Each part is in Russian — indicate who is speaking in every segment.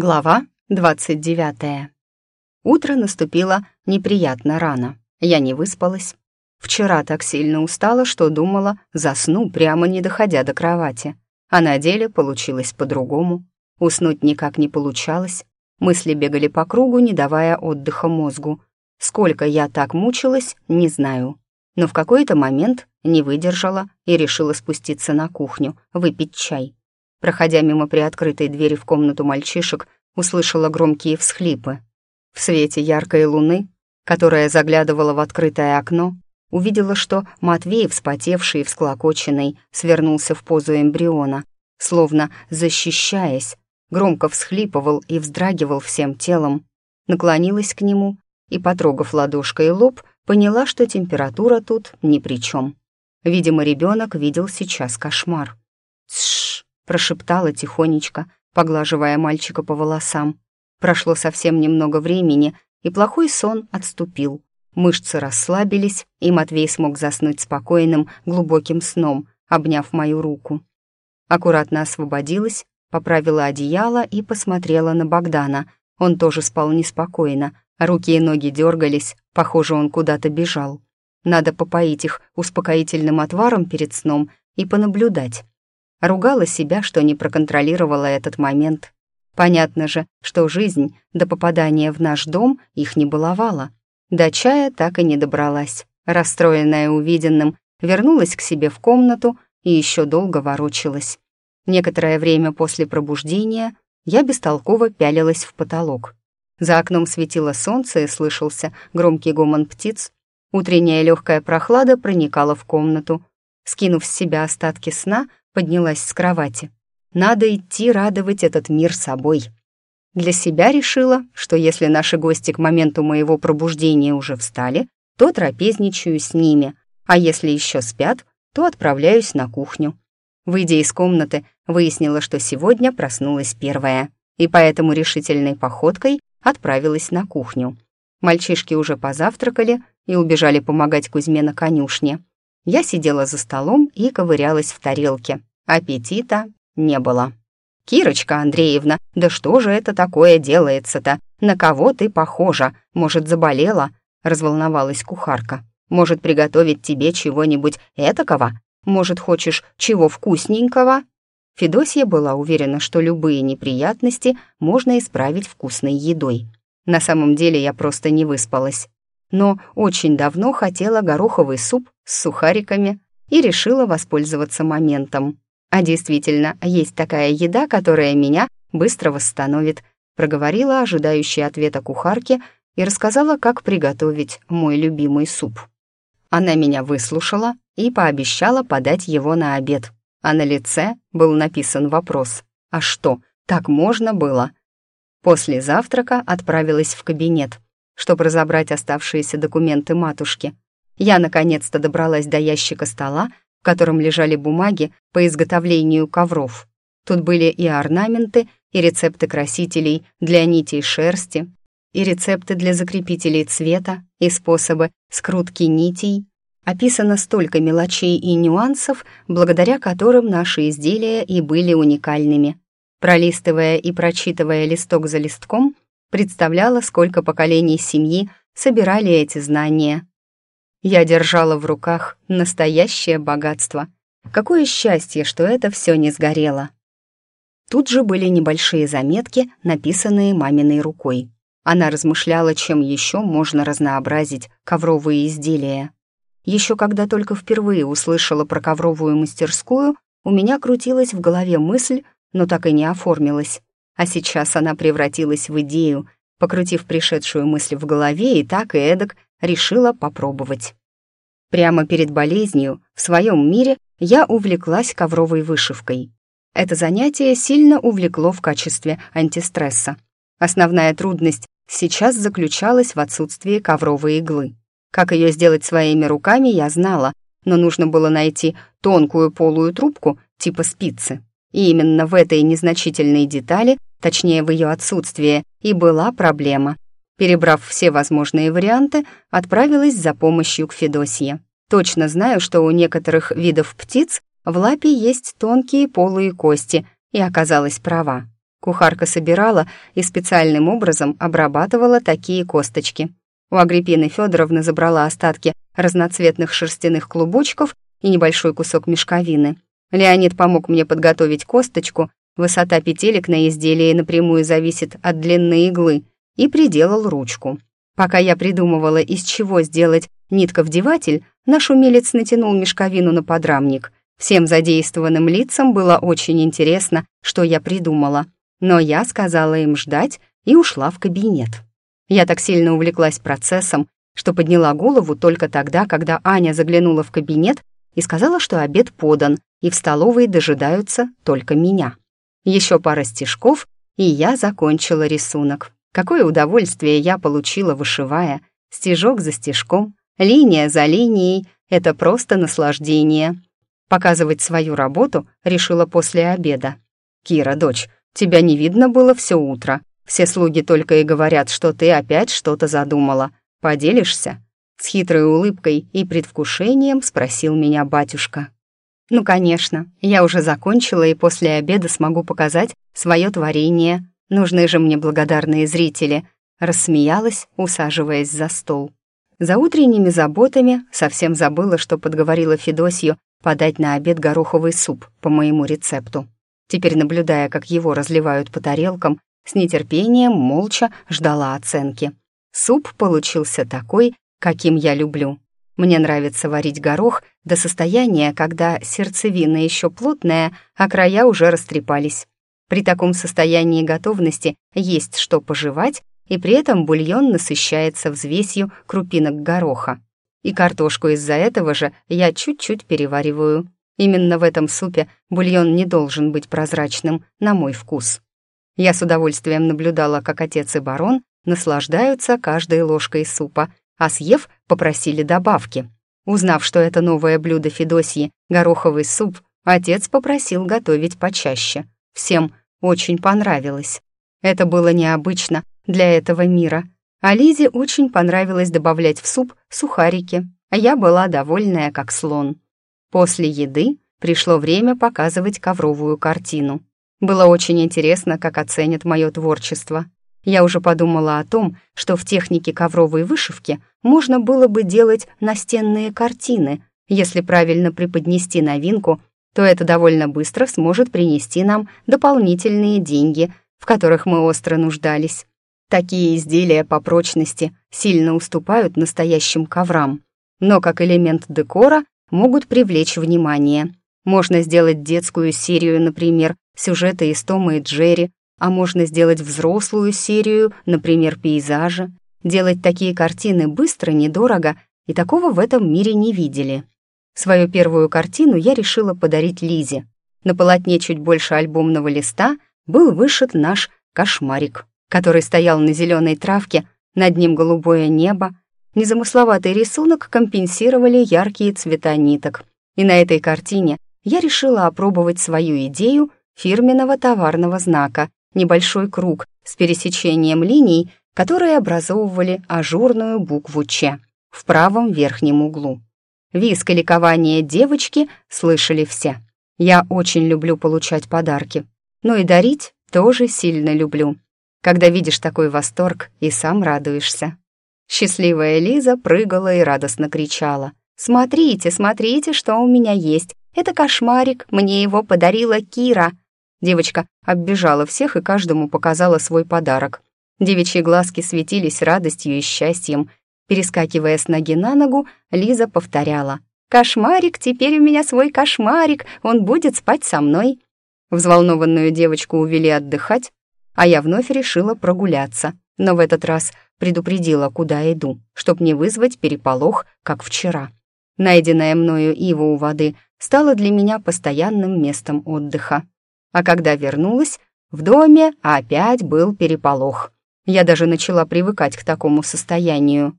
Speaker 1: Глава 29. Утро наступило неприятно рано. Я не выспалась. Вчера так сильно устала, что думала, засну, прямо не доходя до кровати. А на деле получилось по-другому. Уснуть никак не получалось. Мысли бегали по кругу, не давая отдыха мозгу. Сколько я так мучилась, не знаю. Но в какой-то момент не выдержала и решила спуститься на кухню, выпить чай. Проходя мимо приоткрытой двери в комнату мальчишек, услышала громкие всхлипы. В свете яркой луны, которая заглядывала в открытое окно, увидела, что Матвей, вспотевший и всклокоченный, свернулся в позу эмбриона, словно защищаясь, громко всхлипывал и вздрагивал всем телом. Наклонилась к нему и, потрогав ладошкой лоб, поняла, что температура тут ни при чем. Видимо, ребенок видел сейчас кошмар. Прошептала тихонечко, поглаживая мальчика по волосам. Прошло совсем немного времени, и плохой сон отступил. Мышцы расслабились, и Матвей смог заснуть спокойным, глубоким сном, обняв мою руку. Аккуратно освободилась, поправила одеяло и посмотрела на Богдана. Он тоже спал неспокойно, руки и ноги дергались, похоже, он куда-то бежал. Надо попоить их успокоительным отваром перед сном и понаблюдать, Ругала себя, что не проконтролировала этот момент. Понятно же, что жизнь до попадания в наш дом их не баловала. До чая так и не добралась. Расстроенная увиденным, вернулась к себе в комнату и еще долго ворочалась. Некоторое время после пробуждения я бестолково пялилась в потолок. За окном светило солнце и слышался громкий гомон птиц. Утренняя легкая прохлада проникала в комнату. Скинув с себя остатки сна, поднялась с кровати. Надо идти радовать этот мир собой. Для себя решила, что если наши гости к моменту моего пробуждения уже встали, то трапезничаю с ними, а если еще спят, то отправляюсь на кухню. Выйдя из комнаты, выяснила, что сегодня проснулась первая, и поэтому решительной походкой отправилась на кухню. Мальчишки уже позавтракали и убежали помогать Кузьме на конюшне. Я сидела за столом и ковырялась в тарелке. Аппетита не было. «Кирочка Андреевна, да что же это такое делается-то? На кого ты похожа? Может, заболела?» — разволновалась кухарка. «Может, приготовить тебе чего-нибудь этакого? Может, хочешь чего вкусненького?» Федосья была уверена, что любые неприятности можно исправить вкусной едой. На самом деле я просто не выспалась. Но очень давно хотела гороховый суп с сухариками и решила воспользоваться моментом. А действительно, есть такая еда, которая меня быстро восстановит, проговорила ожидающая ответа кухарки и рассказала, как приготовить мой любимый суп. Она меня выслушала и пообещала подать его на обед. А на лице был написан вопрос «А что, так можно было?» После завтрака отправилась в кабинет, чтобы разобрать оставшиеся документы матушки. Я наконец-то добралась до ящика стола, в котором лежали бумаги по изготовлению ковров. Тут были и орнаменты, и рецепты красителей для нитей шерсти, и рецепты для закрепителей цвета, и способы скрутки нитей. Описано столько мелочей и нюансов, благодаря которым наши изделия и были уникальными. Пролистывая и прочитывая листок за листком, представляла, сколько поколений семьи собирали эти знания, я держала в руках настоящее богатство. Какое счастье, что это все не сгорело. Тут же были небольшие заметки, написанные маминой рукой. Она размышляла, чем еще можно разнообразить ковровые изделия. Еще когда только впервые услышала про ковровую мастерскую, у меня крутилась в голове мысль, но так и не оформилась. А сейчас она превратилась в идею, покрутив пришедшую мысль в голове и так и эдак решила попробовать. Прямо перед болезнью в своем мире я увлеклась ковровой вышивкой. Это занятие сильно увлекло в качестве антистресса. Основная трудность сейчас заключалась в отсутствии ковровой иглы. Как ее сделать своими руками, я знала, но нужно было найти тонкую полую трубку типа спицы. И именно в этой незначительной детали, точнее в ее отсутствии, и была проблема. Перебрав все возможные варианты, отправилась за помощью к Федосье. Точно знаю, что у некоторых видов птиц в лапе есть тонкие полые кости, и оказалась права. Кухарка собирала и специальным образом обрабатывала такие косточки. У Агриппины Федоровны забрала остатки разноцветных шерстяных клубочков и небольшой кусок мешковины. Леонид помог мне подготовить косточку, высота петелек на изделии напрямую зависит от длины иглы, и приделал ручку. Пока я придумывала, из чего сделать нитковдеватель, наш умелец натянул мешковину на подрамник. Всем задействованным лицам было очень интересно, что я придумала. Но я сказала им ждать и ушла в кабинет. Я так сильно увлеклась процессом, что подняла голову только тогда, когда Аня заглянула в кабинет и сказала, что обед подан, и в столовой дожидаются только меня. Еще пара стежков, и я закончила рисунок. Какое удовольствие я получила, вышивая. Стежок за стежком, линия за линией — это просто наслаждение. Показывать свою работу решила после обеда. «Кира, дочь, тебя не видно было все утро. Все слуги только и говорят, что ты опять что-то задумала. Поделишься?» С хитрой улыбкой и предвкушением спросил меня батюшка. «Ну, конечно, я уже закончила и после обеда смогу показать свое творение. Нужны же мне благодарные зрители», — рассмеялась, усаживаясь за стол. За утренними заботами совсем забыла, что подговорила Федосью подать на обед гороховый суп по моему рецепту. Теперь, наблюдая, как его разливают по тарелкам, с нетерпением молча ждала оценки. Суп получился такой, каким я люблю. Мне нравится варить горох до состояния, когда сердцевина еще плотная, а края уже растрепались. При таком состоянии готовности есть что пожевать, и при этом бульон насыщается взвесью крупинок гороха. И картошку из-за этого же я чуть-чуть перевариваю. Именно в этом супе бульон не должен быть прозрачным, на мой вкус. Я с удовольствием наблюдала, как отец и барон наслаждаются каждой ложкой супа, а съев, попросили добавки. Узнав, что это новое блюдо Федосьи, гороховый суп, отец попросил готовить почаще. Всем очень понравилось. Это было необычно для этого мира. А Лизе очень понравилось добавлять в суп сухарики, а я была довольная, как слон. После еды пришло время показывать ковровую картину. Было очень интересно, как оценят мое творчество. Я уже подумала о том, что в технике ковровой вышивки можно было бы делать настенные картины. Если правильно преподнести новинку, то это довольно быстро сможет принести нам дополнительные деньги, в которых мы остро нуждались. Такие изделия по прочности сильно уступают настоящим коврам, но как элемент декора могут привлечь внимание. Можно сделать детскую серию, например, сюжеты из Тома и Джерри, а можно сделать взрослую серию, например, пейзажи. Делать такие картины быстро, недорого, и такого в этом мире не видели. Свою первую картину я решила подарить Лизе. На полотне чуть больше альбомного листа был вышит наш кошмарик, который стоял на зеленой травке, над ним голубое небо. Незамысловатый рисунок компенсировали яркие цвета ниток. И на этой картине я решила опробовать свою идею фирменного товарного знака, небольшой круг с пересечением линий, которые образовывали ажурную букву «Ч» в правом верхнем углу. Виск и ликование девочки слышали все. Я очень люблю получать подарки, но и дарить тоже сильно люблю. Когда видишь такой восторг и сам радуешься. Счастливая Лиза прыгала и радостно кричала. «Смотрите, смотрите, что у меня есть. Это кошмарик, мне его подарила Кира». Девочка оббежала всех и каждому показала свой подарок. Девичьи глазки светились радостью и счастьем. Перескакивая с ноги на ногу, Лиза повторяла. «Кошмарик, теперь у меня свой кошмарик, он будет спать со мной». Взволнованную девочку увели отдыхать, а я вновь решила прогуляться, но в этот раз предупредила, куда иду, чтоб не вызвать переполох, как вчера. Найденная мною ива у воды стала для меня постоянным местом отдыха. А когда вернулась, в доме опять был переполох. Я даже начала привыкать к такому состоянию.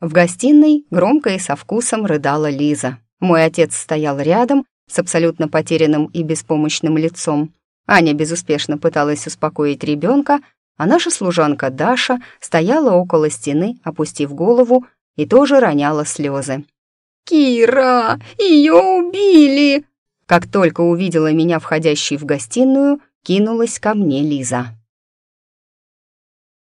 Speaker 1: В гостиной громко и со вкусом рыдала Лиза. Мой отец стоял рядом с абсолютно потерянным и беспомощным лицом. Аня безуспешно пыталась успокоить ребенка, а наша служанка Даша стояла около стены, опустив голову, и тоже роняла слезы. «Кира! Ее убили!» Как только увидела меня входящей в гостиную, кинулась ко мне Лиза.